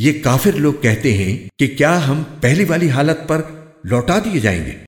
ये काफिर लोग कहते हैं कि क्या हम पहली वाली हालत पर लौटा दिए जाएँगे?